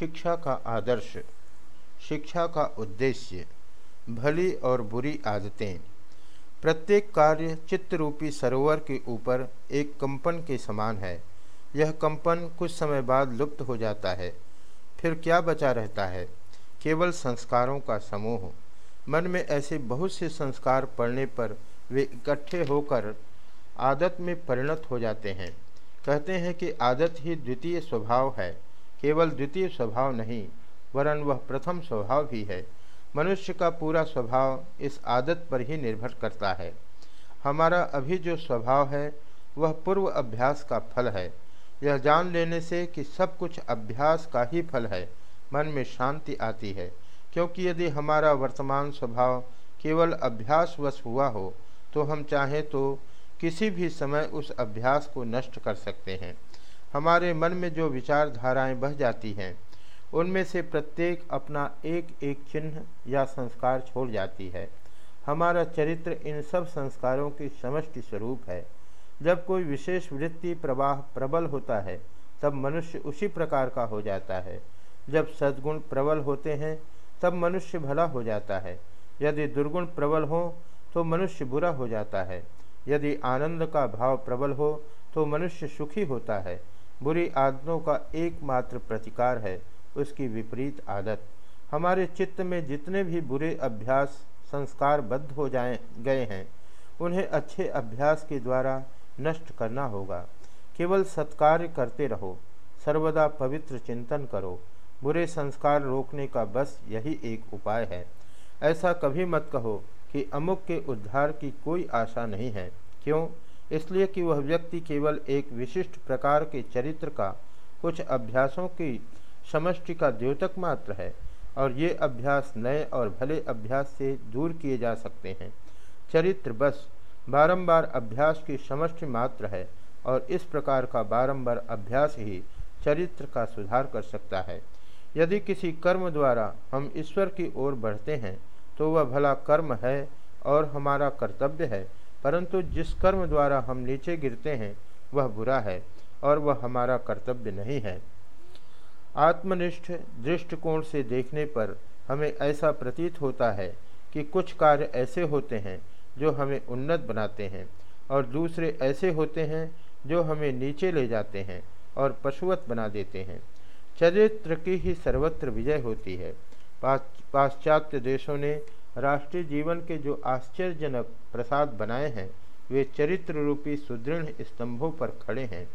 शिक्षा का आदर्श, शिक्षा का उद्देश्य, भली और बुरी आदतें। प्रत्येक कार्य चित्तरूपी सरोवर के ऊपर एक कंपन के समान है। यह कंपन कुछ समय बाद लुप्त हो जाता है। फिर क्या बचा रहता है? केवल संस्कारों का समूह। मन में ऐसे बहुत से संस्कार पड़ने पर वे इकट्ठे होकर आदत में परिणत हो जाते हैं। कहते हैं कि आदत ही द्वितीय स्वभाव है। केवल द्वितीय स्वभाव नहीं, वरन वह प्रथम स्वभाव भी है। मनुष्य का पूरा स्वभाव इस आदत पर ही निर्भर करता है। हमारा अभी जो स्वभाव है, वह पूर्व अभ्यास का फल है। यह जान लेने से कि सब कुछ अभ्यास का ही फल है, मन में शांति आती है। क्योंकि यदि हमारा वर्तमान स्वभाव केवल अभ्यासवश हुआ हो तो हम चाहें तो किसी भी समय उस अभ्यास को नष्ट कर सकते हैं। हमारे मन में जो विचारधाराएँ बह जाती हैं, उनमें से प्रत्येक अपना एक एक चिन्ह या संस्कार छोड़ जाती है। हमारा चरित्र इन सब संस्कारों की समष्टि स्वरूप है। जब कोई विशेष वृत्ति प्रवाह प्रबल होता है, तब मनुष्य उसी प्रकार का हो जाता है। जब सद्गुण प्रबल होते हैं, तब मनुष्य भला हो जाता है। यदि दुर्गुण प्रबल हो तो मनुष्य बुरा हो जाता है। यदि आनंद का भाव प्रबल हो तो मनुष्य सुखी होता है। बुरी आदतों का एकमात्र प्रतिकार है उसकी विपरीत आदत। हमारे चित्त में जितने भी बुरे अभ्यास संस्कार बद्ध हो जाए, गए हैं, उन्हें अच्छे अभ्यास के द्वारा नष्ट करना होगा। केवल सत्कार्य करते रहो, सर्वदा पवित्र चिंतन करो। बुरे संस्कार रोकने का बस यही एक उपाय है। ऐसा कभी मत कहो कि अमुक के उद्धार की कोई आशा नहीं है। क्यों? इसलिए कि वह व्यक्ति केवल एक विशिष्ट प्रकार के चरित्र का, कुछ अभ्यासों की समष्टि का द्योतक मात्र है, और ये अभ्यास नए और भले अभ्यास से दूर किए जा सकते हैं। चरित्र बस बारंबार अभ्यास की समष्टि मात्र है, और इस प्रकार का बारंबार अभ्यास ही चरित्र का सुधार कर सकता है। यदि किसी कर्म द्वारा हम ईश्वर की ओर बढ़ते हैं तो वह भला कर्म है और हमारा कर्तव्य है परंतु जिस कर्म द्वारा हम नीचे गिरते हैं, वह बुरा है और वह हमारा कर्तव्य नहीं है। आत्मनिष्ठ दृष्टिकोण से देखने पर हमें ऐसा प्रतीत होता है कि कुछ कार्य ऐसे होते हैं जो हमें उन्नत बनाते हैं और दूसरे ऐसे होते हैं जो हमें नीचे ले जाते हैं और पशुवत बना देते हैं। चरित्र की ही सर्वत्र विजय होती है। पाश्चात्य देशों ने राष्ट्रीय जीवन के जो आश्चर्यजनक प्रसाद बनाए हैं, वे चरित्र रूपी सुदृढ़ स्तंभों पर खड़े हैं।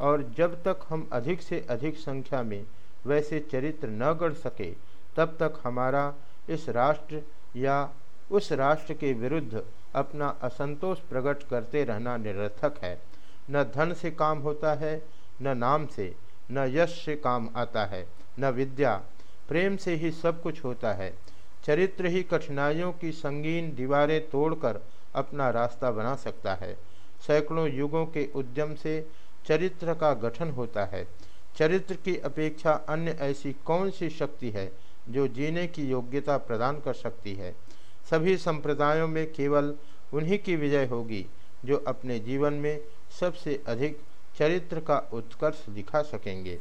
और जब तक हम अधिक से अधिक संख्या में वैसे चरित्र न गढ़ सके, तब तक हमारा इस राष्ट्र या उस राष्ट्र के विरुद्ध अपना असंतोष प्रकट करते रहना निरर्थक है। न धन से काम होता है, न नाम से, न यश से काम आता है, न विद्या। प्रेम से ही सब कुछ होता है। चरित्र ही कठिनाइयों की संगीन दीवारें तोड़कर अपना रास्ता बना सकता है। सैकड़ों युगों के उद्यम से चरित्र का गठन होता है। चरित्र की अपेक्षा अन्य ऐसी कौन सी शक्ति है जो जीने की योग्यता प्रदान कर सकती है? सभी संप्रदायों में केवल उन्हीं की विजय होगी जो अपने जीवन में सबसे अधिक चरित्र का उत्कर्ष दिखा सकेंगे।